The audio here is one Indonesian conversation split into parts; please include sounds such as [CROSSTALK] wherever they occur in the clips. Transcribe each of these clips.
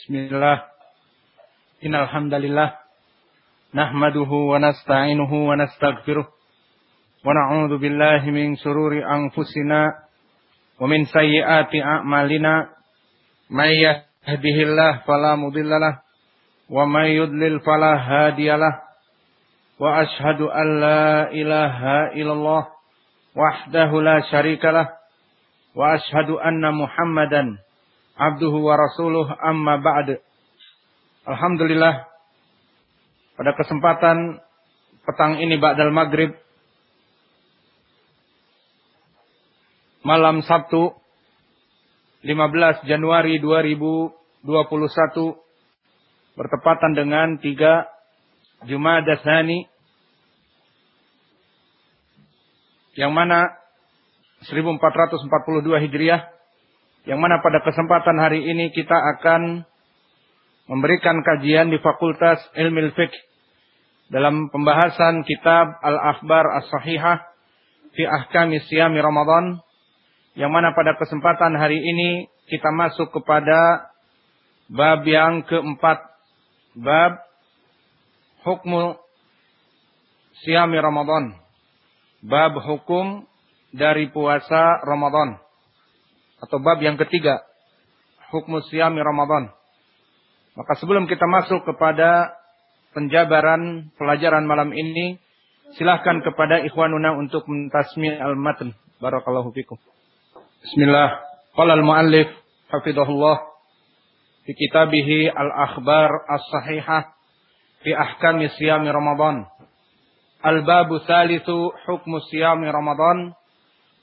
Bismillah. Innal hamdalillah nahmaduhu wa nasta'inuhu wa nastaghfiruh wa na'udzu billahi min shururi anfusina wa min sayyiati a'malina. May yahdihillahu fala mudhillalah wa may yudlil fala hadiyalah wa ashhadu an la ilaha illallah wahdahu la syarikalah wa ashhadu anna muhammadan abduhu wa rasuluh amma ba'd. Alhamdulillah pada kesempatan petang ini Ba'dal Maghrib malam Sabtu 15 Januari 2021 bertepatan dengan 3 Jumada Tsani yang mana 1442 Hijriah yang mana pada kesempatan hari ini kita akan memberikan kajian di Fakultas Ilmu Fiqh dalam pembahasan kitab Al-Akhbar As-Sahihah fi Ahkami Siyami Ramadan yang mana pada kesempatan hari ini kita masuk kepada bab yang keempat bab hukmu Siyami Ramadan bab hukum dari puasa Ramadan atau bab yang ketiga hukmu Siyami Ramadan maka sebelum kita masuk kepada penjabaran pelajaran malam ini, silahkan kepada ikhwanuna untuk mentasmi al-matn. Barakallahu fikum. Bismillah. Qala al-muallif hafidhahullah fi kitabih al-akhbar as-sahihah fi ahkami siyami Ramadan. Al-babu thalithu hukmu siyami Ramadan.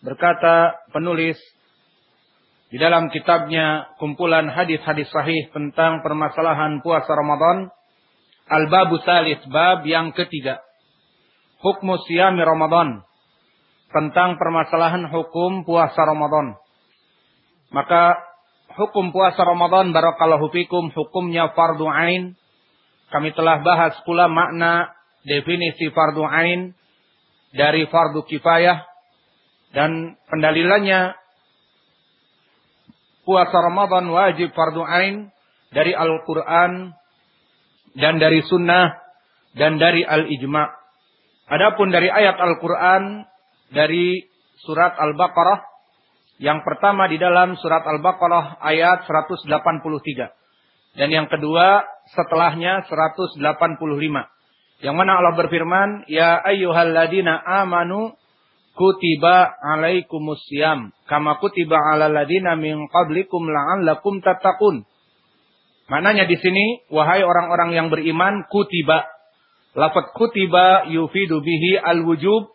Berkata penulis di dalam kitabnya kumpulan hadis-hadis sahih tentang permasalahan puasa Ramadan Al-babu salis, bab yang ketiga. Hukmu siyami Ramadan. Tentang permasalahan hukum puasa Ramadan. Maka hukum puasa Ramadan barakallahu fikum hukumnya fardu ain. Kami telah bahas pula makna definisi fardu ain dari fardu kifayah dan pendalilannya puasa Ramadan wajib fardu ain dari Al-Qur'an dan dari sunnah dan dari al-ijma. Adapun dari ayat Al-Quran dari surat Al-Baqarah yang pertama di dalam surat Al-Baqarah ayat 183 dan yang kedua setelahnya 185. Yang mana Allah berfirman, "Ya ayyuhalladzina amanu kutiba alaikumus siyam kama kutiba alal ladina min qablikum la'allakum tattaqun." Maknanya di sini, wahai orang-orang yang beriman, kutiba. Lafat kutiba yufidu bihi al-wujub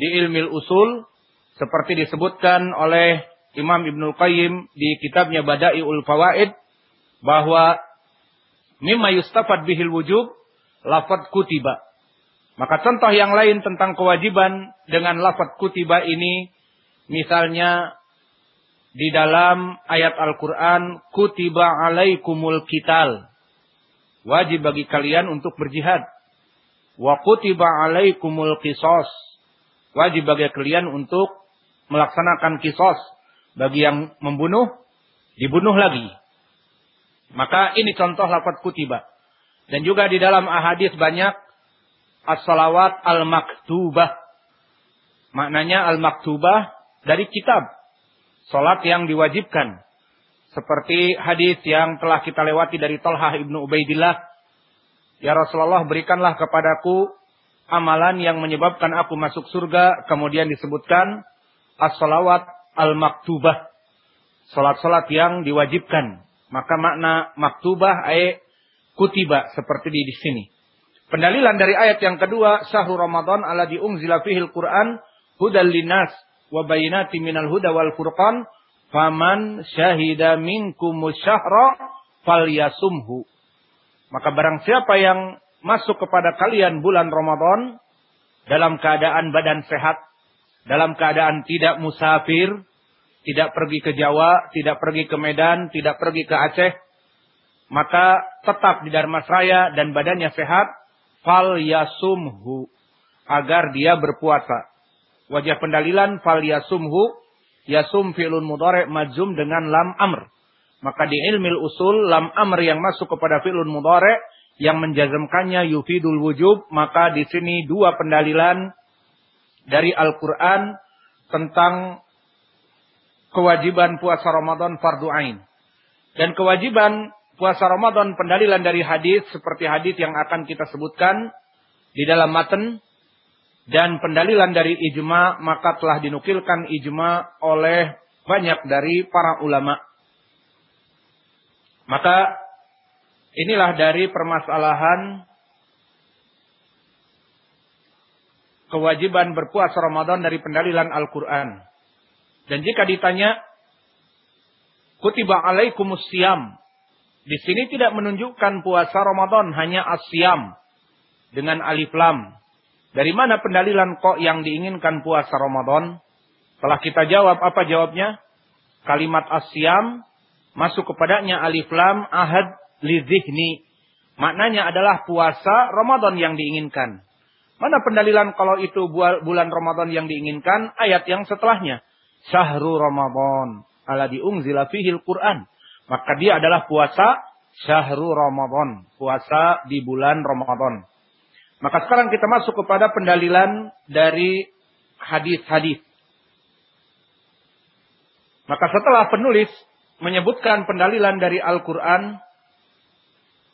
di ilmil usul. Seperti disebutkan oleh Imam Ibnul Qayyim di kitabnya Bada'iul Fawaid. Bahwa mimma yustafad bihil wujub, lafat kutiba. Maka contoh yang lain tentang kewajiban dengan lafat kutiba ini. Misalnya di dalam ayat Al-Quran, kutiba alaikumul kital. Wajib bagi kalian untuk berjihad. Wa kutiba alaikumul kisos. Wajib bagi kalian untuk melaksanakan kisos. Bagi yang membunuh, dibunuh lagi. Maka ini contoh lafaz kutiba. Dan juga di dalam ahadis banyak as-salawat al-maktubah. Maknanya al-maktubah dari kitab Salat yang diwajibkan. Seperti hadis yang telah kita lewati dari Talhah ibnu Ubaidillah. Ya Rasulullah berikanlah kepadaku amalan yang menyebabkan aku masuk surga. Kemudian disebutkan as-salawat al-maktubah. Salat-salat yang diwajibkan. Maka makna maktubah ay kutiba seperti di, di sini. Pendalilan dari ayat yang kedua, sahur Ramadan ala diungzila fihil Quran hudal linas wa bayinati minal huda wal furqan faman syahida minkum syahra falyasumhu. Maka barang siapa yang masuk kepada kalian bulan Ramadan dalam keadaan badan sehat dalam keadaan tidak musafir tidak pergi ke Jawa tidak pergi ke Medan tidak pergi ke Aceh maka tetap di Darmasraya dan badannya sehat fal yasumhu agar dia berpuasa Wajah pendalilan fal yasumhu. Yasum fi'lun mudhari' majzum dengan lam amr. Maka di ilmil usul lam amr yang masuk kepada fi'lun mudhari yang menjazmkannya yufidul wujub, maka di sini dua pendalilan dari Al-Qur'an tentang kewajiban puasa Ramadan fardu ain. Dan kewajiban puasa Ramadan pendalilan dari hadis seperti hadis yang akan kita sebutkan di dalam matan dan pendalilan dari ijma maka telah dinukilkan ijma oleh banyak dari para ulama. Maka inilah dari permasalahan kewajiban berpuasa Ramadan dari pendalilan Al-Quran. Dan jika ditanya, kutiba alaikumus siam. Di sini tidak menunjukkan puasa Ramadan, hanya asyam dengan alif lam. Dari mana pendalilan kok yang diinginkan puasa Ramadan? Setelah kita jawab, apa jawabnya? Kalimat asyam masuk kepadanya alif lam ahad lidhihni. Maknanya adalah puasa Ramadan yang diinginkan. Mana pendalilan kalau itu bulan Ramadan yang diinginkan? Ayat yang setelahnya. Syahrul Ramadan. Ala diungzila fihil Quran. Maka dia adalah puasa Syahrul Ramadan. Puasa di bulan Ramadan. Maka sekarang kita masuk kepada pendalilan dari hadis-hadis. Maka setelah penulis menyebutkan pendalilan dari Al-Quran,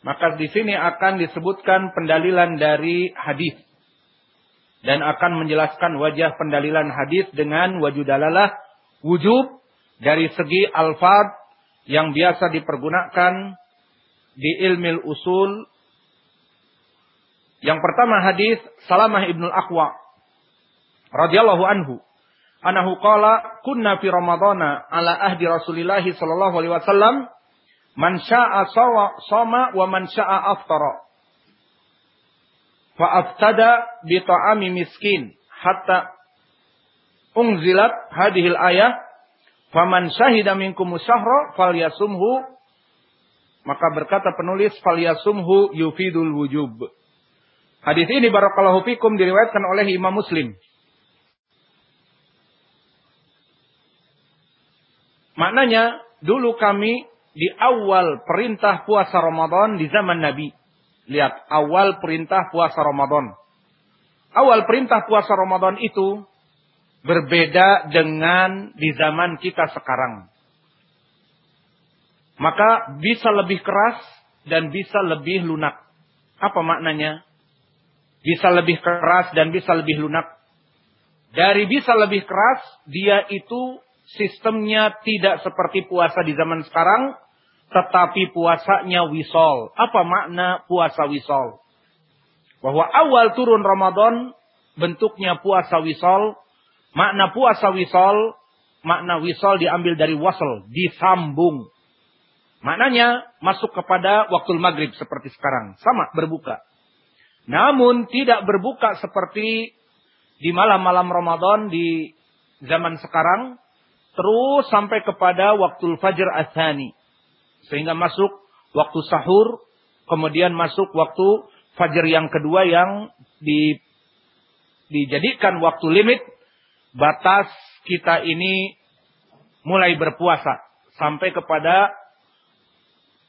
maka di sini akan disebutkan pendalilan dari hadis dan akan menjelaskan wajah pendalilan hadis dengan wajudalalah wujub dari segi alfad yang biasa dipergunakan di ilmil usul. Yang pertama hadis Salamah ibnul Aqwa radhiyallahu anhu. Anahu qala kunna fi ramadana ala ahdi Rasulillah sallallahu alaihi wasallam. Man syaa'a sama wa man syaa'a aftara. Fa aftada bi ta'ami miskin hatta unzilat hadhil ayah faman syahida minkum syahra falyasumhu maka berkata penulis falyasumhu yufidul wujub hadis ini barakallahu fikum diriwayatkan oleh Imam Muslim Maknanya dulu kami di awal perintah puasa Ramadan di zaman Nabi. Lihat, awal perintah puasa Ramadan. Awal perintah puasa Ramadan itu berbeda dengan di zaman kita sekarang. Maka bisa lebih keras dan bisa lebih lunak. Apa maknanya? Bisa lebih keras dan bisa lebih lunak. Dari bisa lebih keras, dia itu sistemnya tidak seperti puasa di zaman sekarang, tetapi puasanya wisol. Apa makna puasa wisol? Bahwa awal turun Ramadan bentuknya puasa wisol. Makna puasa wisol, makna wisol diambil dari wasol, disambung. Maknanya masuk kepada waktu maghrib seperti sekarang. Sama berbuka. Namun tidak berbuka seperti di malam-malam Ramadan di zaman sekarang terus sampai kepada waktu fajar asani. Sehingga masuk waktu sahur, kemudian masuk waktu fajar yang kedua yang di, dijadikan waktu limit batas kita ini mulai berpuasa sampai kepada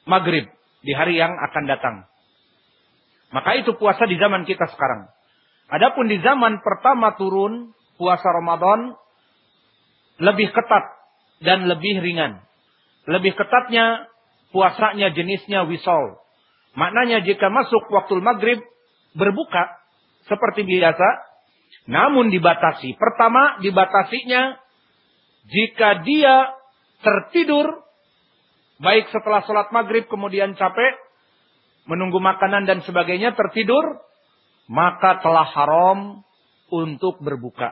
maghrib di hari yang akan datang. Maka itu puasa di zaman kita sekarang. Adapun di zaman pertama turun puasa Ramadan lebih ketat dan lebih ringan. Lebih ketatnya puasanya jenisnya wisol. Maknanya jika masuk waktu maghrib berbuka seperti biasa, namun dibatasi. Pertama dibatasinya jika dia tertidur baik setelah sholat maghrib kemudian capek menunggu makanan dan sebagainya tertidur maka telah haram untuk berbuka.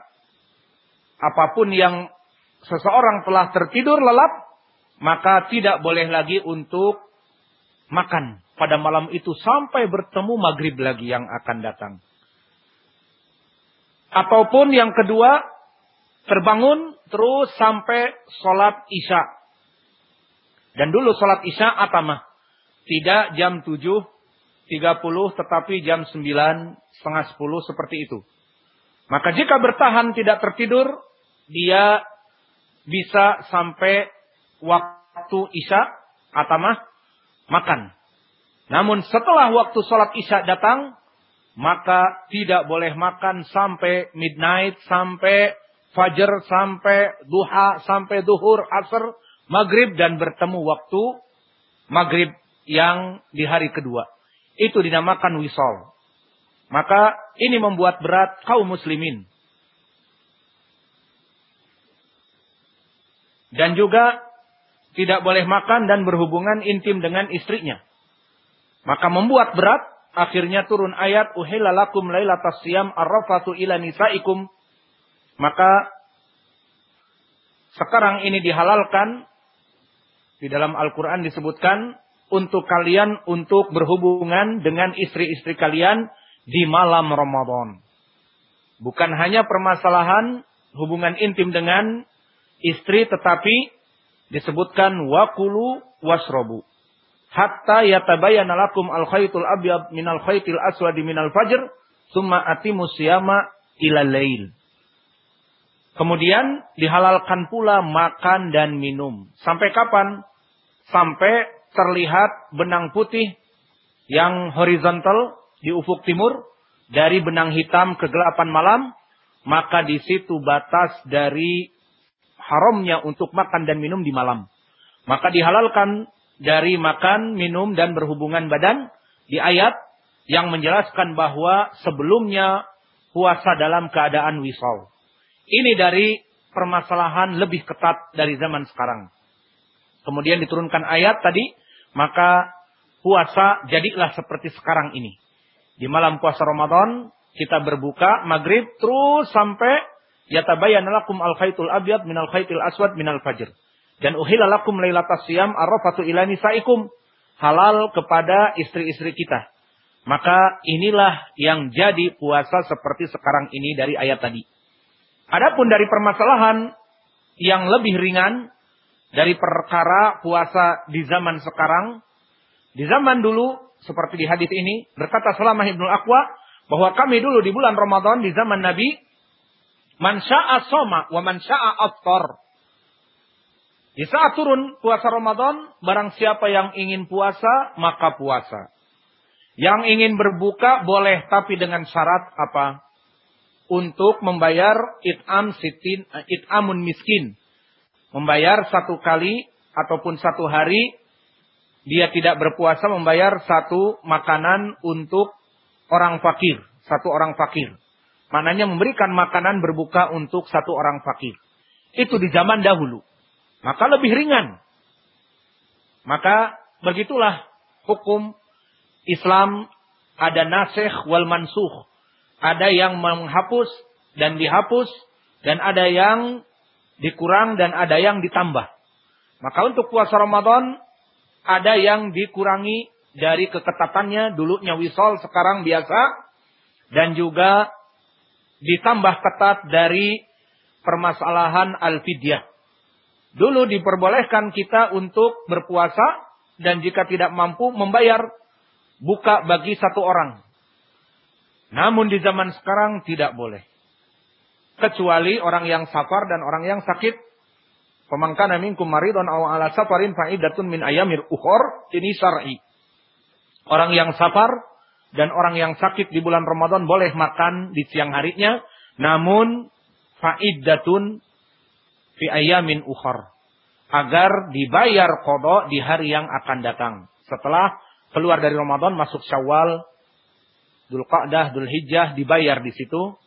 Apa pun yang seseorang telah tertidur lelap, maka tidak boleh lagi untuk makan pada malam itu sampai bertemu maghrib lagi yang akan datang. Ataupun yang kedua, terbangun terus sampai sholat isya. Dan dulu sholat isya atamah. Tidak jam 7, 30 tetapi jam 9, setengah 10 seperti itu. Maka jika bertahan tidak tertidur, dia bisa sampai waktu Isya atamah makan. Namun setelah waktu sholat isya datang, maka tidak boleh makan sampai midnight, sampai fajar, sampai duha, sampai duhur, asr, maghrib, dan bertemu waktu maghrib yang di hari kedua. Itu dinamakan wisol. Maka ini membuat berat kaum muslimin. Dan juga tidak boleh makan dan berhubungan intim dengan istrinya. Maka membuat berat, akhirnya turun ayat uhillalakum lailatas siyam arrafatu ila nisaikum. Maka sekarang ini dihalalkan di dalam Al-Qur'an disebutkan untuk kalian untuk berhubungan dengan istri-istri kalian di malam Ramadan. Bukan hanya permasalahan hubungan intim dengan istri tetapi disebutkan wakulu wasrobu hatta yatabayyana lakum al-khaytul abyad minal khaytil aswadi minal fajr summa atimus siyama ila lail. Kemudian dihalalkan pula makan dan minum. Sampai kapan? Sampai terlihat benang putih yang horizontal di ufuk timur dari benang hitam kegelapan malam, maka di situ batas dari haramnya untuk makan dan minum di malam. Maka dihalalkan dari makan, minum, dan berhubungan badan di ayat yang menjelaskan bahwa sebelumnya puasa dalam keadaan wisal. Ini dari permasalahan lebih ketat dari zaman sekarang. Kemudian diturunkan ayat tadi, maka puasa jadilah seperti sekarang ini. Di malam puasa Ramadan, kita berbuka maghrib terus sampai yatabayyana lakum al-khaitul abyad minal khaitil aswad minal fajr. Dan uhilalakum laylatas siyam arrafatu ila nisaikum. Halal kepada istri-istri kita. Maka inilah yang jadi puasa seperti sekarang ini dari ayat tadi. Adapun dari permasalahan yang lebih ringan dari perkara puasa di zaman sekarang. Di zaman dulu seperti di hadis ini berkata selama Ibnu Aqwa bahwa kami dulu di bulan Ramadan di zaman Nabi man syaa soma wa man syaa. Di saat turun puasa Ramadan, barang siapa yang ingin puasa, maka puasa. Yang ingin berbuka boleh, tapi dengan syarat apa? Untuk membayar it'am sitin, it'amun miskin. Membayar satu kali ataupun satu hari, dia tidak berpuasa membayar satu makanan untuk orang fakir. Satu orang fakir. Maknanya memberikan makanan berbuka untuk satu orang fakir. Itu di zaman dahulu maka lebih ringan. Maka begitulah hukum Islam ada nasikh wal mansuh. Ada yang menghapus dan dihapus dan ada yang dikurang dan ada yang ditambah. Maka untuk puasa Ramadan ada yang dikurangi dari keketatannya dulunya wisol sekarang biasa dan juga ditambah ketat dari permasalahan al-fidyah. Dulu diperbolehkan kita untuk berpuasa dan jika tidak mampu membayar buka bagi satu orang. Namun di zaman sekarang tidak boleh. Kecuali orang yang safar dan orang yang sakit. Pemangkana minkum maridon aw ala safarin fa'idatun min ayamir ukhor. Ini syar'i. Orang yang safar dan orang yang sakit di bulan Ramadan boleh makan di siang harinya. Namun fa'idatun fi ayamin ukhar agar dibayar kodok di hari yang akan datang. Setelah keluar dari Ramadan masuk Syawal, Dzulqa'dah, Dzulhijjah dibayar di situ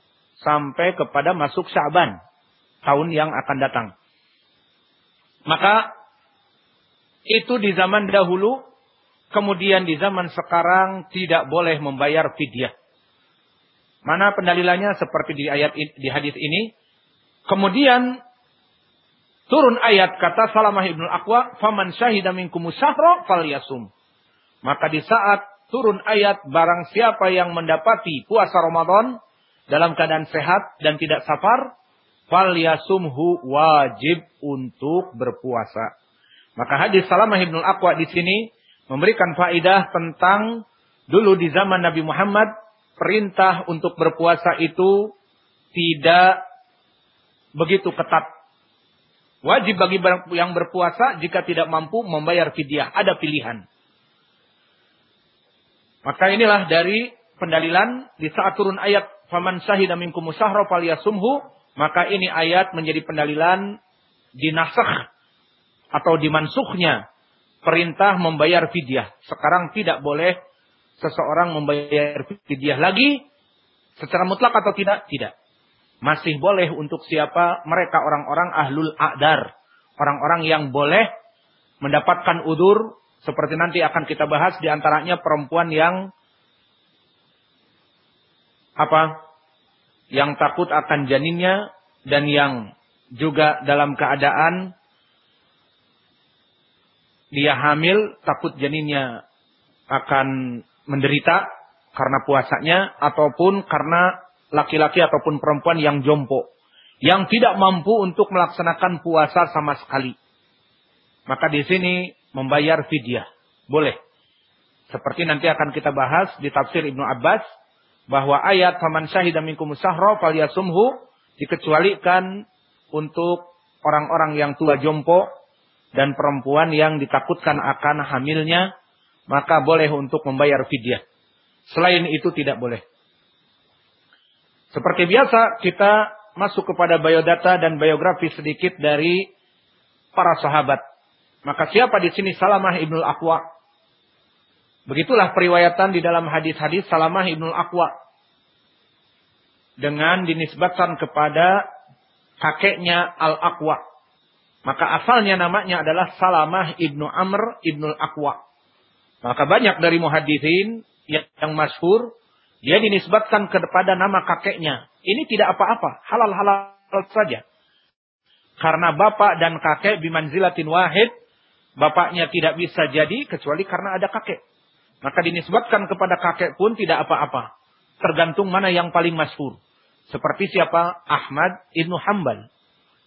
sampai kepada masuk Syaban tahun yang akan datang. Maka itu di zaman dahulu, kemudian di zaman sekarang tidak boleh membayar fidyah. Mana pendalilannya seperti di ayat di hadis ini? Kemudian Turun ayat kata Salamah ibn Aqwa, "Faman syahida minkum syahra falyasum." Maka di saat turun ayat barang siapa yang mendapati puasa Ramadan dalam keadaan sehat dan tidak safar, falyasumhu wajib untuk berpuasa. Maka hadis Salamah ibn Aqwa di sini memberikan faidah tentang dulu di zaman Nabi Muhammad perintah untuk berpuasa itu tidak begitu ketat Wajib bagi yang berpuasa jika tidak mampu membayar fidyah. Ada pilihan. Maka inilah dari pendalilan di saat turun ayat faman syahida minkum musahra falyasumhu maka ini ayat menjadi pendalilan dinasakh atau dimansukhnya perintah membayar fidyah. Sekarang tidak boleh seseorang membayar fidyah lagi secara mutlak atau tidak? Tidak. Masih boleh untuk siapa? Mereka orang-orang ahlul a'dar. Orang-orang yang boleh mendapatkan udur. Seperti nanti akan kita bahas di antaranya perempuan yang apa? Yang takut akan janinnya dan yang juga dalam keadaan dia hamil takut janinnya akan menderita karena puasanya ataupun karena laki-laki ataupun perempuan yang jompo yang tidak mampu untuk melaksanakan puasa sama sekali. Maka di sini membayar fidyah. Boleh. Seperti nanti akan kita bahas di tafsir Ibnu Abbas bahwa ayat faman syahida minkum sahra falyasumhu dikecualikan untuk orang-orang yang tua jompo dan perempuan yang ditakutkan akan hamilnya maka boleh untuk membayar fidyah. Selain itu tidak boleh. Seperti biasa kita masuk kepada biodata dan biografi sedikit dari para sahabat. Maka siapa di sini Salamah ibnul Aqwa? Begitulah periwayatan di dalam hadis-hadis Salamah ibnul Aqwa. Dengan dinisbatkan kepada kakeknya Al-Aqwa. Maka asalnya namanya adalah Salamah ibnu Amr ibnul Aqwa. Maka banyak dari muhadithin yang, yang masyhur dia dinisbatkan kepada nama kakeknya. Ini tidak apa-apa, halal-halal saja. Karena bapak dan kakek bimanzilatin wahid, bapaknya tidak bisa jadi kecuali karena ada kakek. Maka dinisbatkan kepada kakek pun tidak apa-apa. Tergantung mana yang paling masyhur. Seperti siapa? Ahmad Ibnu Hambal.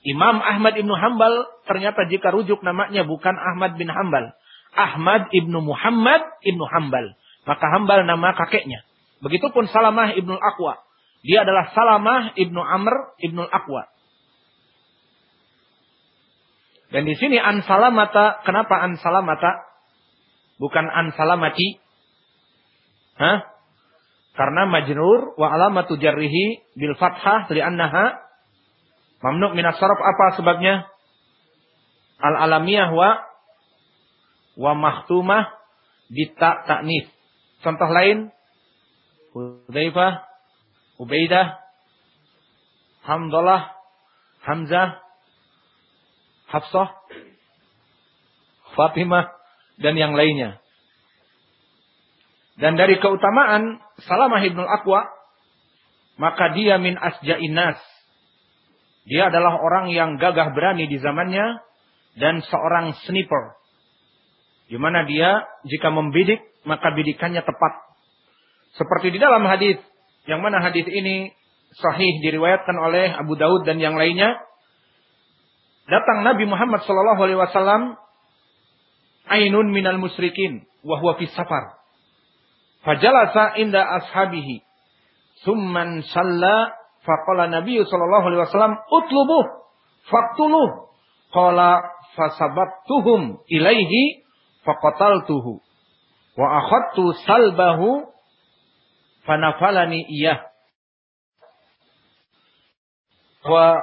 Imam Ahmad Ibnu Hambal ternyata jika rujuk namanya bukan Ahmad bin Hambal. Ahmad Ibnu Muhammad Ibnu Hambal. Maka Hambal nama kakeknya. Begitupun Salamah ibnu Aqwa. Dia adalah Salamah ibnu Amr ibnu Aqwa. Dan di sini an salamata, kenapa an salamata? Bukan an salamati. Hah? Karena majrur wa alamatu jarrihi bil fathah li'annaha mamnu' minas sarf apa sebabnya? Al alamiyah wa wa mahtumah bita ta'nif. Contoh lain Hudzaifah, Ubaidah, Hamdalah, Hamzah, Hafsah, Fatimah, dan yang lainnya. Dan dari keutamaan Salamah ibnul Aqwa, maka dia min asja'inas. Dia adalah orang yang gagah berani di zamannya dan seorang sniper. Di mana dia jika membidik maka bidikannya tepat seperti di dalam hadis yang mana hadis ini sahih diriwayatkan oleh Abu Daud dan yang lainnya. Datang Nabi Muhammad sallallahu alaihi wasallam ainun minal musyrikin wa huwa fi safar. Fajalasa inda ashabihi. Summan salla faqala Nabi sallallahu alaihi wasallam utlubuh faqtuluh. Qala fasabattuhum ilaihi faqataltuhu. Wa akhadtu salbahu fanafalani iya. Wa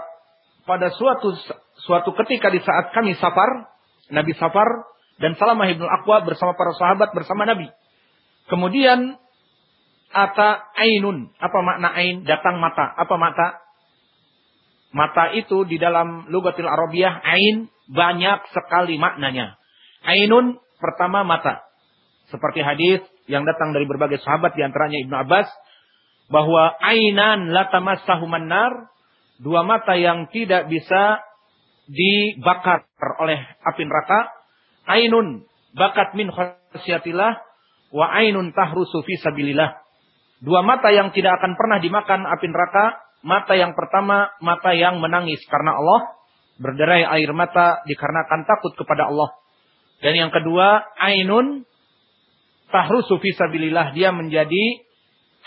pada suatu suatu ketika di saat kami safar, Nabi safar dan Salamah ibnu Aqwa bersama para sahabat bersama Nabi. Kemudian ata ainun, apa makna ain? Datang mata. Apa mata? Mata itu di dalam lugatil Arabiyah ain banyak sekali maknanya. Ainun pertama mata. Seperti hadis yang datang dari berbagai sahabat di antaranya Ibnu Abbas bahwa ainan latamassahuman nar dua mata yang tidak bisa dibakar oleh api neraka ainun bakat min khasyatillah wa ainun tahrusu fi sabilillah. Dua mata yang tidak akan pernah dimakan api neraka mata yang pertama mata yang menangis karena Allah berderai air mata dikarenakan takut kepada Allah. Dan yang kedua ainun tahrusu fisabilillah dia menjadi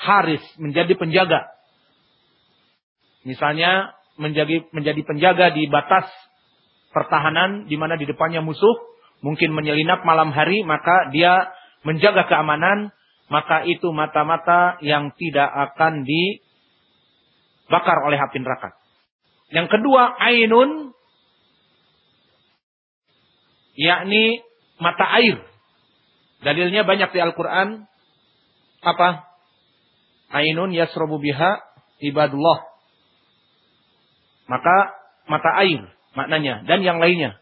haris, menjadi penjaga. Misalnya menjadi menjadi penjaga di batas pertahanan di mana di depannya musuh, mungkin menyelinap malam hari, maka dia menjaga keamanan, maka itu mata-mata yang tidak akan dibakar oleh api neraka. Yang kedua, ainun yakni mata air. Dalilnya banyak di Al-Qur'an. Apa? Ainun yasrobu biha ibadullah. Maka mata air maknanya dan yang lainnya.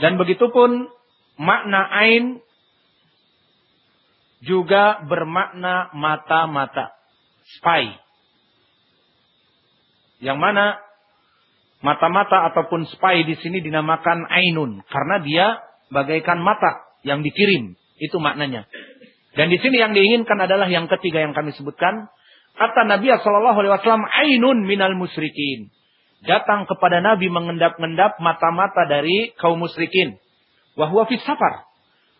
Dan begitu pun makna ain juga bermakna mata-mata. Spy. Yang mana mata-mata ataupun spy di sini dinamakan ainun karena dia bagaikan mata yang dikirim. Itu maknanya. Dan di sini yang diinginkan adalah yang ketiga yang kami sebutkan. Kata Nabi Shallallahu Alaihi Wasallam, ainun minal musyrikin. Datang kepada Nabi mengendap-endap mata-mata dari kaum musyrikin. Wahwa fi safar.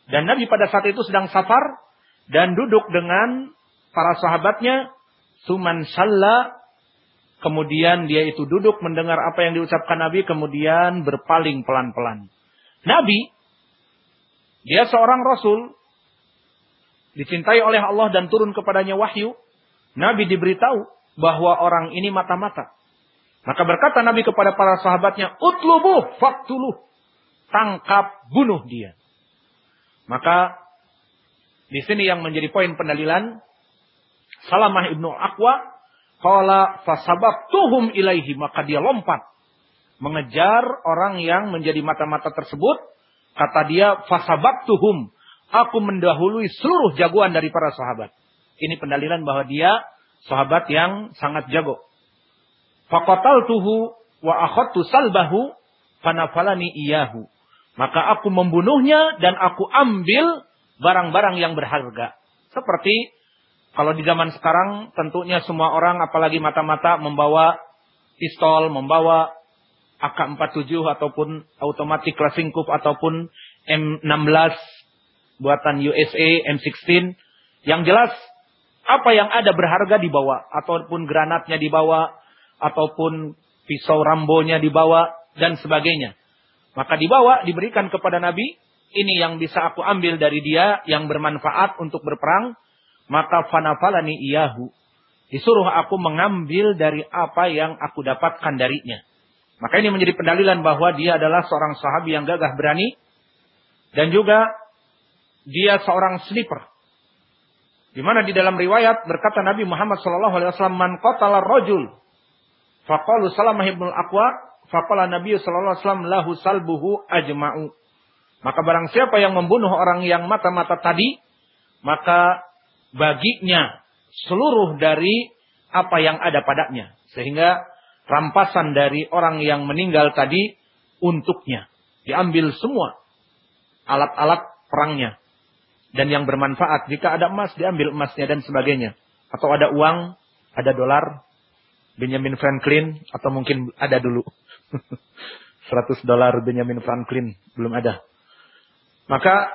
Dan Nabi pada saat itu sedang safar dan duduk dengan para sahabatnya. Suman salla. Kemudian dia itu duduk mendengar apa yang diucapkan Nabi. Kemudian berpaling pelan-pelan. Nabi dia seorang rasul, dicintai oleh Allah dan turun kepadanya wahyu. Nabi diberitahu bahwa orang ini mata-mata. Maka berkata Nabi kepada para sahabatnya, "Utlubuh faktuluh." Tangkap, bunuh dia. Maka di sini yang menjadi poin pendalilan Salamah ibnu Aqwa qala fasabaqtuhum ilaihi maka dia lompat mengejar orang yang menjadi mata-mata tersebut Kata dia, fasabaktuhum. Aku mendahului seluruh jagoan dari para sahabat. Ini pendalilan bahwa dia sahabat yang sangat jago. Fakotal tuhu wa akhadtu salbahu fanafalani iyahu. Maka aku membunuhnya dan aku ambil barang-barang yang berharga. Seperti kalau di zaman sekarang tentunya semua orang apalagi mata-mata membawa pistol, membawa AK-47 ataupun automatic Klasingkuf ataupun M16 buatan USA, M16. Yang jelas apa yang ada berharga dibawa ataupun granatnya dibawa ataupun pisau rambonya dibawa dan sebagainya. Maka dibawa diberikan kepada Nabi, ini yang bisa aku ambil dari dia yang bermanfaat untuk berperang, maka fanafalani iyahu. Disuruh aku mengambil dari apa yang aku dapatkan darinya. Maka ini menjadi pendalilan bahwa dia adalah seorang sahabi yang gagah berani dan juga dia seorang sniper. Di mana di dalam riwayat berkata Nabi Muhammad wasallam man qatala rajul faqalu Salamah ibn al-Aqwa faqala Nabi wasallam lahu salbuhu ajma'u. Maka barang siapa yang membunuh orang yang mata-mata tadi maka baginya seluruh dari apa yang ada padanya. Sehingga rampasan dari orang yang meninggal tadi untuknya. Diambil semua alat-alat perangnya. Dan yang bermanfaat. Jika ada emas, diambil emasnya dan sebagainya. Atau ada uang, ada dolar, Benjamin Franklin, atau mungkin ada dulu. [LAUGHS] 100 dolar Benjamin Franklin, belum ada. Maka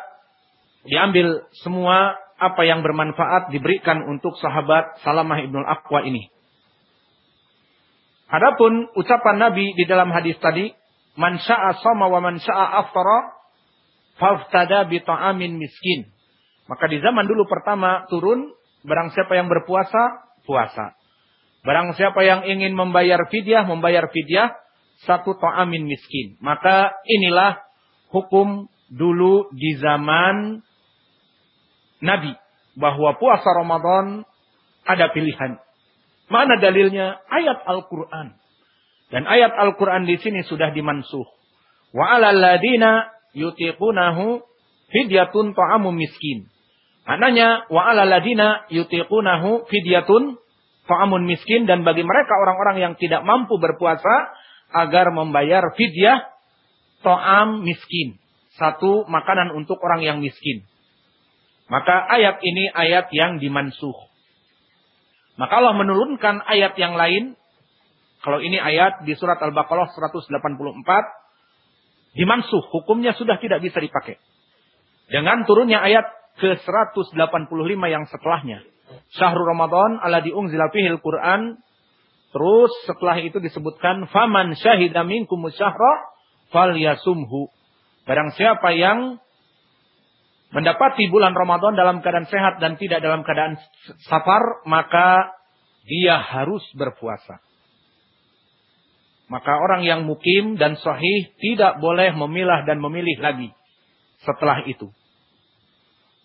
diambil semua apa yang bermanfaat diberikan untuk sahabat Salamah Ibnul Aqwa ini. Adapun ucapan Nabi di dalam hadis tadi, "Man syaa sama wa man syaa aftara, faftada bi ta'amin miskin." Maka di zaman dulu pertama turun, barang siapa yang berpuasa, puasa. Barang siapa yang ingin membayar fidyah, membayar fidyah satu ta'amin miskin. Maka inilah hukum dulu di zaman Nabi bahwa puasa Ramadan ada pilihan. Mana dalilnya? Ayat Al-Quran. Dan ayat Al-Quran di sini sudah dimansuh. Wa ala ladina yutiqunahu fidyatun ta'amu miskin. Maknanya wa ala ladina yutiqunahu fidyatun ta'amun miskin dan bagi mereka orang-orang yang tidak mampu berpuasa agar membayar fidyah ta'am miskin. Satu makanan untuk orang yang miskin. Maka ayat ini ayat yang dimansuh. Maka Allah menurunkan ayat yang lain. Kalau ini ayat di surat Al-Baqarah 184. Dimansuh. Hukumnya sudah tidak bisa dipakai. Dengan turunnya ayat ke 185 yang setelahnya. Syahrul Ramadan ala diungzila fihil Quran. Terus setelah itu disebutkan faman syahida minkum syahra falyasumhu. Barang siapa yang mendapati bulan Ramadan dalam keadaan sehat dan tidak dalam keadaan safar, maka dia harus berpuasa. Maka orang yang mukim dan sahih tidak boleh memilah dan memilih lagi setelah itu.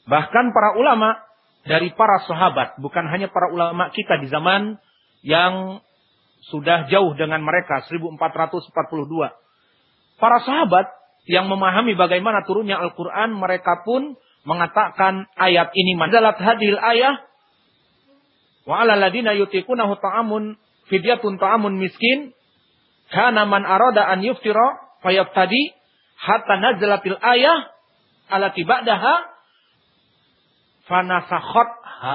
Bahkan para ulama dari para sahabat, bukan hanya para ulama kita di zaman yang sudah jauh dengan mereka, 1442. Para sahabat yang memahami bagaimana turunnya Al-Quran, mereka pun mengatakan ayat ini madalat hadil ayah wa ala ladina yutikunahu ta'amun fidyatun ta'amun miskin kana man arada an yuftira fayaftadi hatta nazalatil ayah alati ba'daha ha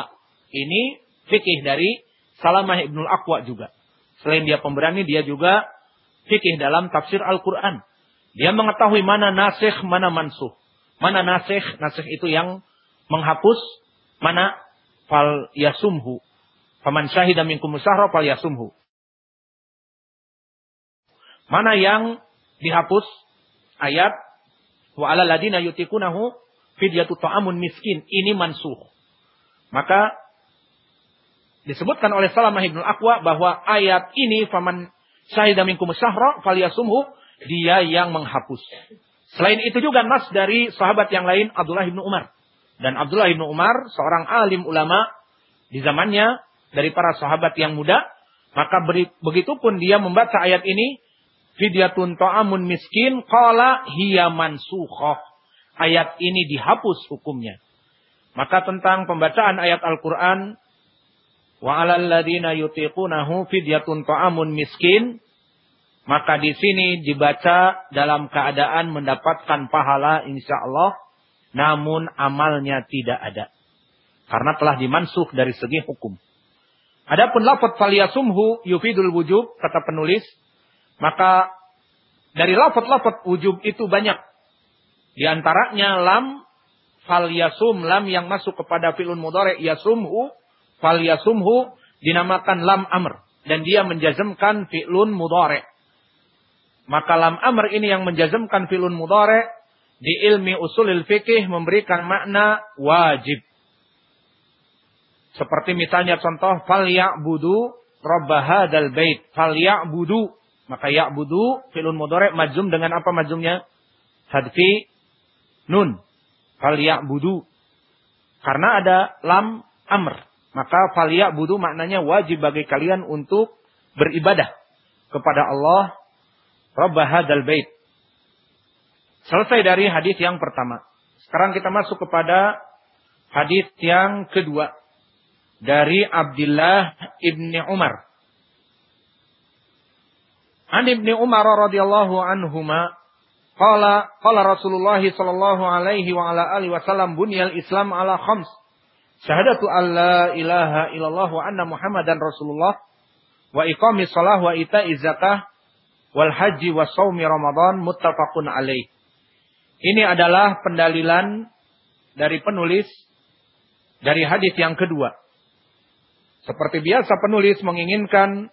ini fikih dari Salamah Ibnul Aqwa juga. Selain dia pemberani dia juga fikih dalam tafsir Al-Qur'an dia mengetahui mana nasikh, mana mansuh. Mana nasikh, nasikh itu yang menghapus, mana fal yasumhu. Faman syahida minkum musahra fal yasumhu. Mana yang dihapus ayat wa ala ladina yutikunahu fidyatu ta'amun miskin. Ini mansuh. Maka disebutkan oleh Salamah Ibnu Aqwa bahwa ayat ini faman syahida minkum musahra fal yasumhu dia yang menghapus. Selain itu juga nas dari sahabat yang lain Abdullah bin Umar. Dan Abdullah bin Umar seorang alim ulama di zamannya dari para sahabat yang muda. Maka begitu pun dia membaca ayat ini. Fidyatun ta'amun miskin qala hiya mansukhoh. Ayat ini dihapus hukumnya. Maka tentang pembacaan ayat Al-Quran. Wa alal ladina yutiqunahu fidyatun ta'amun miskin. Maka di sini dibaca dalam keadaan mendapatkan pahala insya Allah. Namun amalnya tidak ada. Karena telah dimansuh dari segi hukum. Adapun lafad faliyasumhu yufidul wujub, kata penulis. Maka dari lafad-lafad wujub itu banyak. Di antaranya lam falyasum, lam yang masuk kepada fi'lun mudhari yasumhu, falyasumhu dinamakan lam amr. Dan dia menjazmkan fi'lun mudhari. Maka lam amr ini yang menjazmkan filun mudhari di ilmi usulil fikih memberikan makna wajib. Seperti misalnya contoh fal ya'budu rabb hadzal bait. Fal ya'budu maka ya'budu filun mudhari majzum dengan apa majzumnya? Hadfi nun. Fal ya'budu. Karena ada lam amr. Maka fal ya'budu maknanya wajib bagi kalian untuk beribadah kepada Allah Rabbah hadal bait. Selesai dari hadis yang pertama. Sekarang kita masuk kepada hadis yang kedua dari Abdullah ibni Umar. An ibni Umar radhiyallahu anhuma qala qala Rasulullah sallallahu alaihi wa ala alihi wasallam bunyal Islam ala khams. Syahadatu an la ilaha illallah wa anna Muhammadan Rasulullah wa iqamis shalah wa ita'iz zakah wal haji wa saumi Ramadan muttafaqun alaih. Ini adalah pendalilan dari penulis dari hadis yang kedua. Seperti biasa penulis menginginkan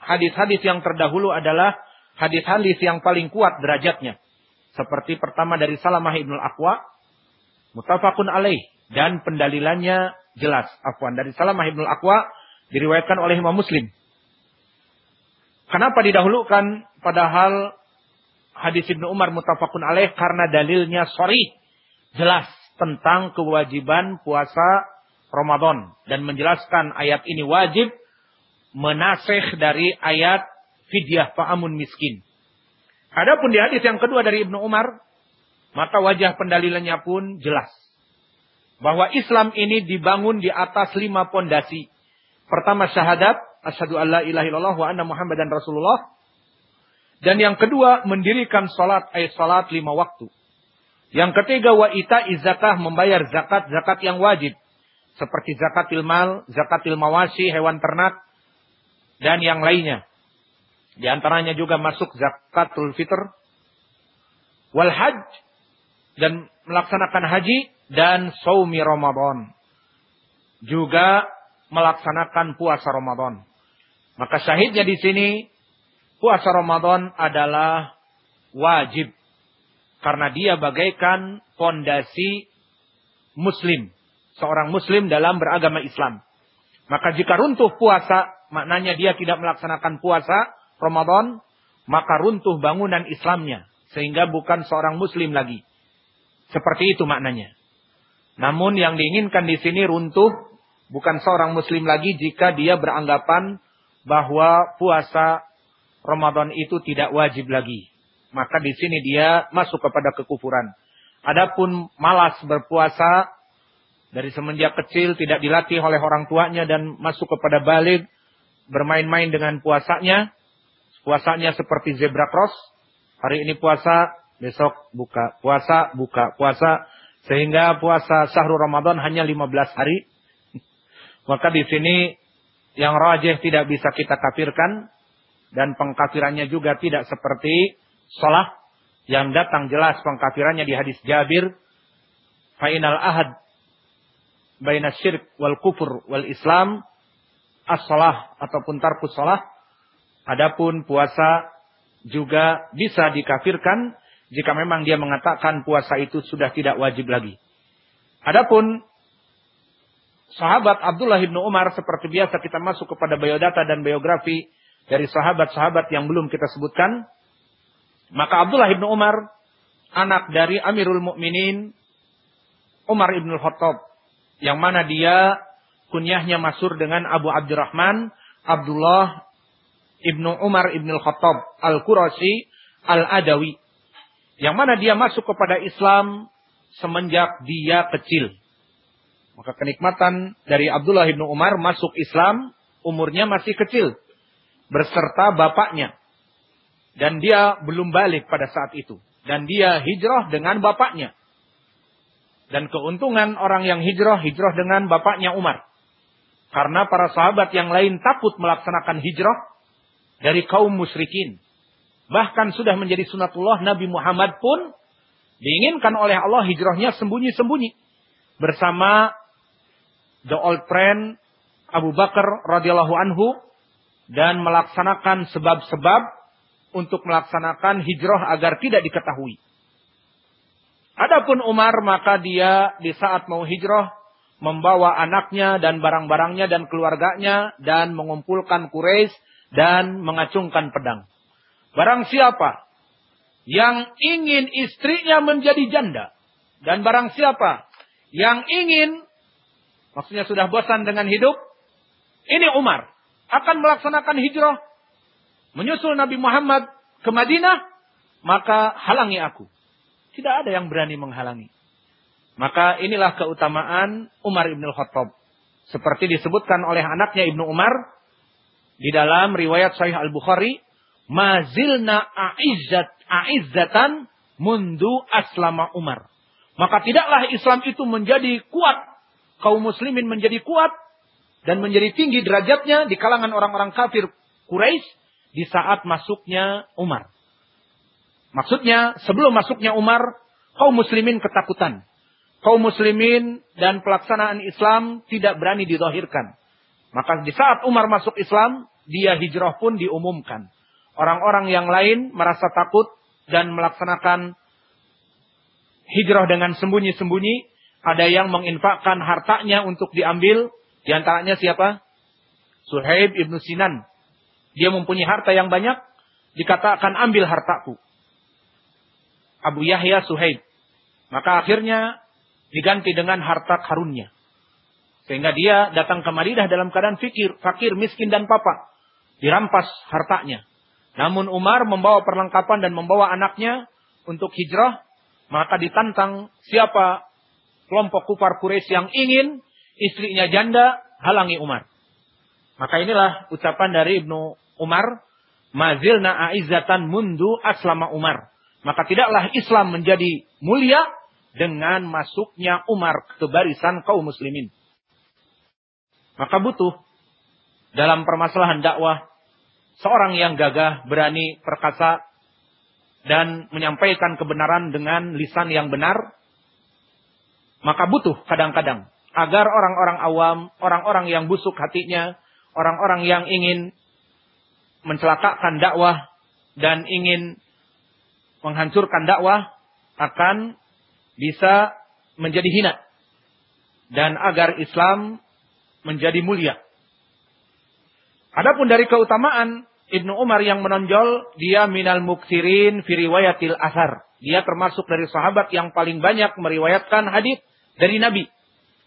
hadis-hadis yang terdahulu adalah hadis-hadis yang paling kuat derajatnya. Seperti pertama dari Salamah Ibnul Aqwa, muttafaqun alaih dan pendalilannya jelas. Afwan dari Salamah Ibnul Aqwa diriwayatkan oleh Imam Muslim. Kenapa didahulukan padahal hadis Ibnu Umar mutafakun alaih karena dalilnya sorry jelas tentang kewajiban puasa Ramadan dan menjelaskan ayat ini wajib menasih dari ayat fidyah fa'amun miskin. Adapun di hadis yang kedua dari Ibnu Umar, maka wajah pendalilannya pun jelas. Bahwa Islam ini dibangun di atas lima pondasi. Pertama syahadat, asyhadu alla ilaha illallah wa anna muhammadan rasulullah. Dan yang kedua mendirikan salat ay salat lima waktu. Yang ketiga wa ita zakah membayar zakat zakat yang wajib seperti zakatil mal, zakatil mawasi hewan ternak dan yang lainnya. Di antaranya juga masuk zakatul fitr wal hajj dan melaksanakan haji dan saumi Ramadan. Juga melaksanakan puasa Ramadan. Maka syahidnya di sini puasa Ramadan adalah wajib. Karena dia bagaikan fondasi muslim. Seorang muslim dalam beragama Islam. Maka jika runtuh puasa, maknanya dia tidak melaksanakan puasa Ramadan, maka runtuh bangunan Islamnya. Sehingga bukan seorang muslim lagi. Seperti itu maknanya. Namun yang diinginkan di sini runtuh bukan seorang muslim lagi jika dia beranggapan bahwa puasa Ramadan itu tidak wajib lagi. Maka di sini dia masuk kepada kekufuran. Adapun malas berpuasa dari semenjak kecil tidak dilatih oleh orang tuanya dan masuk kepada balik bermain-main dengan puasanya. Puasanya seperti zebra cross. Hari ini puasa, besok buka. Puasa, buka. Puasa, sehingga puasa sahur Ramadan hanya 15 hari. [LAUGHS] Maka di sini yang rajih tidak bisa kita kafirkan. Dan pengkafirannya juga tidak seperti sholat. Yang datang jelas pengkafirannya di hadis Jabir. Fa'inal ahad. Baina syirk wal kufur wal islam. As-sholah ataupun tarkus sholah. Adapun puasa juga bisa dikafirkan jika memang dia mengatakan puasa itu sudah tidak wajib lagi. Adapun sahabat Abdullah bin Umar seperti biasa kita masuk kepada biodata dan biografi dari sahabat-sahabat yang belum kita sebutkan. Maka Abdullah bin Umar anak dari Amirul Mukminin Umar ibn Khattab yang mana dia kunyahnya masur dengan Abu Abdurrahman Abdullah ibnu Umar ibn Khattab al-Qurasi al-Adawi yang mana dia masuk kepada Islam semenjak dia kecil. Maka kenikmatan dari Abdullah bin Umar masuk Islam umurnya masih kecil. Berserta bapaknya. Dan dia belum balik pada saat itu. Dan dia hijrah dengan bapaknya. Dan keuntungan orang yang hijrah, hijrah dengan bapaknya Umar. Karena para sahabat yang lain takut melaksanakan hijrah dari kaum musyrikin. Bahkan sudah menjadi sunatullah Nabi Muhammad pun diinginkan oleh Allah hijrahnya sembunyi-sembunyi. Bersama the old friend Abu Bakar radhiyallahu anhu dan melaksanakan sebab-sebab untuk melaksanakan hijrah agar tidak diketahui. Adapun Umar maka dia di saat mau hijrah membawa anaknya dan barang-barangnya dan keluarganya dan mengumpulkan Quraisy dan mengacungkan pedang. Barang siapa yang ingin istrinya menjadi janda. Dan barang siapa yang ingin, maksudnya sudah bosan dengan hidup, ini Umar akan melaksanakan hijrah. Menyusul Nabi Muhammad ke Madinah, maka halangi aku. Tidak ada yang berani menghalangi. Maka inilah keutamaan Umar ibn Khattab. Seperti disebutkan oleh anaknya Ibnu Umar di dalam riwayat Sahih Al-Bukhari mazilna a'izzat a'izzatan mundu aslama Umar. Maka tidaklah Islam itu menjadi kuat, kaum muslimin menjadi kuat dan menjadi tinggi derajatnya di kalangan orang-orang kafir Quraisy di saat masuknya Umar. Maksudnya sebelum masuknya Umar, kaum muslimin ketakutan. Kaum muslimin dan pelaksanaan Islam tidak berani didahirkan. Maka di saat Umar masuk Islam, dia hijrah pun diumumkan. Orang-orang yang lain merasa takut dan melaksanakan hijrah dengan sembunyi-sembunyi. Ada yang menginfakkan hartanya untuk diambil. Di antaranya siapa? Suhaib ibnu Sinan. Dia mempunyai harta yang banyak. Dikatakan ambil hartaku. Abu Yahya Suhaib. Maka akhirnya diganti dengan harta karunnya. Sehingga dia datang ke Madinah dalam keadaan fikir, fakir, miskin dan papa. Dirampas hartanya. Namun Umar membawa perlengkapan dan membawa anaknya untuk hijrah. Maka ditantang siapa kelompok kufar Quraisy yang ingin istrinya janda, halangi Umar. Maka inilah ucapan dari Ibnu Umar. Mazilna a'izzatan mundu aslama Umar. Maka tidaklah Islam menjadi mulia dengan masuknya Umar ke barisan kaum muslimin. Maka butuh dalam permasalahan dakwah seorang yang gagah, berani, perkasa, dan menyampaikan kebenaran dengan lisan yang benar, maka butuh kadang-kadang agar orang-orang awam, orang-orang yang busuk hatinya, orang-orang yang ingin mencelakakan dakwah dan ingin menghancurkan dakwah akan bisa menjadi hina dan agar Islam menjadi mulia. Adapun dari keutamaan Ibnu Umar yang menonjol, dia minal muksirin fi riwayatil asar. Dia termasuk dari sahabat yang paling banyak meriwayatkan hadis dari Nabi.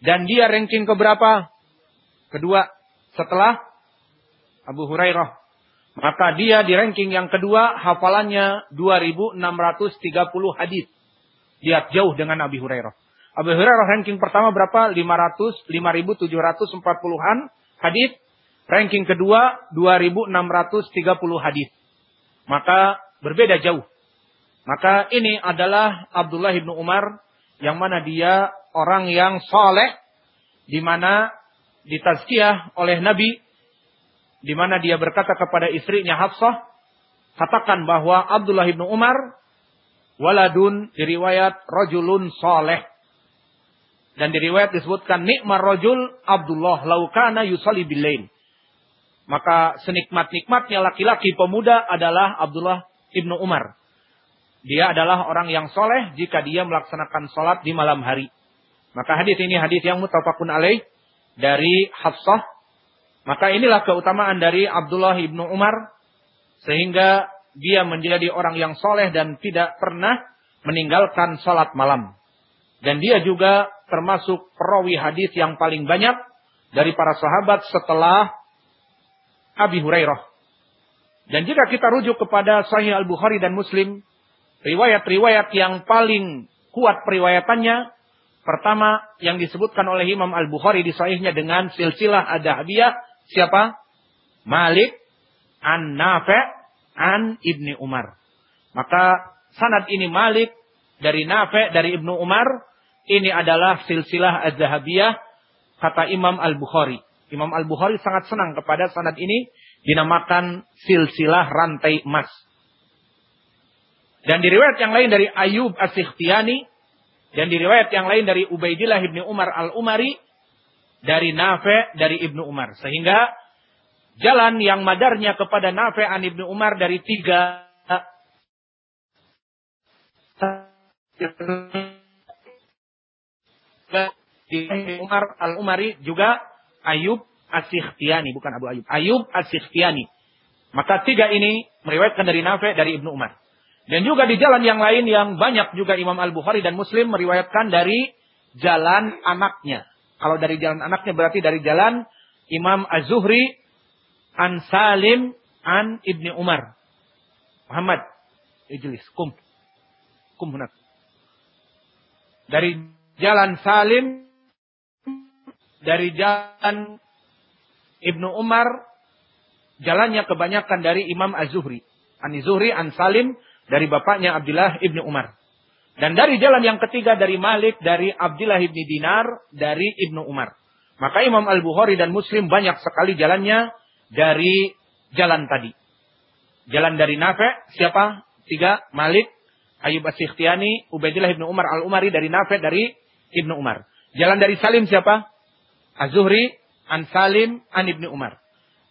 Dan dia ranking keberapa? Kedua setelah Abu Hurairah. Maka dia di ranking yang kedua hafalannya 2630 hadis. Dia jauh dengan Abu Hurairah. Abu Hurairah ranking pertama berapa? 500, 5740-an hadis. Ranking kedua 2630 hadis. Maka berbeda jauh. Maka ini adalah Abdullah ibnu Umar yang mana dia orang yang soleh di mana ditazkiyah oleh Nabi di mana dia berkata kepada istrinya Hafsah katakan bahwa Abdullah ibnu Umar waladun diriwayat rojulun soleh dan diriwayat disebutkan nikmar rojul Abdullah laukana yusali bilain maka senikmat-nikmatnya laki-laki pemuda adalah Abdullah ibnu Umar. Dia adalah orang yang soleh jika dia melaksanakan sholat di malam hari. Maka hadis ini hadis yang mutafakun alaih dari Hafsah. Maka inilah keutamaan dari Abdullah ibnu Umar. Sehingga dia menjadi orang yang soleh dan tidak pernah meninggalkan sholat malam. Dan dia juga termasuk perawi hadis yang paling banyak dari para sahabat setelah Abi Hurairah. Dan jika kita rujuk kepada Sahih Al-Bukhari dan Muslim, riwayat-riwayat yang paling kuat periwayatannya, pertama yang disebutkan oleh Imam Al-Bukhari di Sahihnya dengan silsilah Ad-Dahabiyah, siapa? Malik an Nafi' an Ibni Umar. Maka sanad ini Malik dari Nafi' dari Ibnu Umar, ini adalah silsilah Az-Zahabiyah kata Imam Al-Bukhari. Imam Al-Bukhari sangat senang kepada sanad ini dinamakan silsilah rantai emas. Dan di riwayat yang lain dari Ayub As-Sikhtiyani dan di riwayat yang lain dari Ubaidillah ibni Umar Al-Umari dari Nafe dari Ibnu Umar. Sehingga jalan yang madarnya kepada Nafe an Ibnu Umar dari tiga Umar Al-Umari juga Ayub as bukan Abu Ayub. Ayub as Maka tiga ini meriwayatkan dari Nafi dari Ibnu Umar. Dan juga di jalan yang lain yang banyak juga Imam Al-Bukhari dan Muslim meriwayatkan dari jalan anaknya. Kalau dari jalan anaknya berarti dari jalan Imam Az-Zuhri an Salim an Ibni Umar. Muhammad, ijlis, kum. Kum hunat. Dari jalan Salim dari jalan Ibnu Umar jalannya kebanyakan dari Imam Az-Zuhri. Ani Zuhri an Salim dari bapaknya Abdullah Ibnu Umar. Dan dari jalan yang ketiga dari Malik dari Abdullah Ibni Dinar dari Ibnu Umar. Maka Imam Al-Bukhari dan Muslim banyak sekali jalannya dari jalan tadi. Jalan dari Nafe, siapa? Tiga, Malik, Ayub As-Sikhtiyani, Ubaidillah Ibnu Umar Al-Umari dari Nafe dari Ibnu Umar. Jalan dari Salim siapa? Az-Zuhri an Salim an Ibni Umar.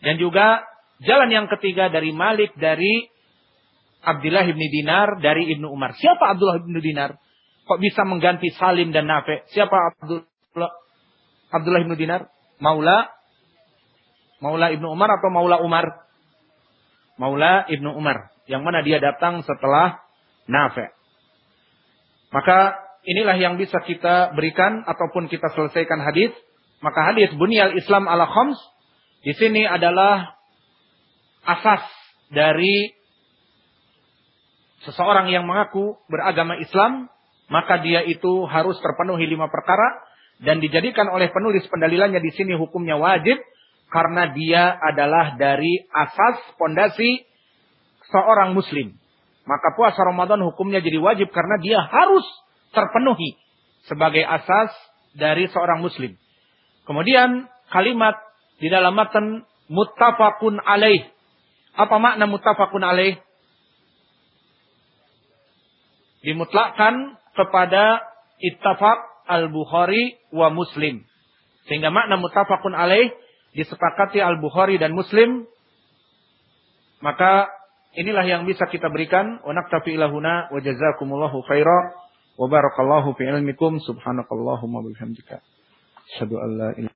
Dan juga jalan yang ketiga dari Malik dari Abdullah ibni Dinar dari Ibnu Umar. Siapa Abdullah ibni Dinar? Kok bisa mengganti Salim dan Nafe? Siapa Abdullah, Abdullah ibnu Dinar? Maula? Maula Ibnu Umar atau Maula Umar? Maula Ibnu Umar. Yang mana dia datang setelah Nafe. Maka inilah yang bisa kita berikan ataupun kita selesaikan hadis maka hadis bunyal Islam ala khams di sini adalah asas dari seseorang yang mengaku beragama Islam, maka dia itu harus terpenuhi lima perkara dan dijadikan oleh penulis pendalilannya di sini hukumnya wajib karena dia adalah dari asas pondasi seorang muslim. Maka puasa Ramadan hukumnya jadi wajib karena dia harus terpenuhi sebagai asas dari seorang muslim. Kemudian kalimat di dalam matan muttafaqun alaih. Apa makna muttafaqun alaih? Dimutlakkan kepada ittafaq al-Bukhari wa Muslim. Sehingga makna muttafaqun alaih disepakati al-Bukhari dan Muslim. Maka inilah yang bisa kita berikan. Wa naktafi ilahuna wa jazakumullahu khaira wa barakallahu fi ilmikum subhanakallahumma bihamdika. Asyhadu an la ilaha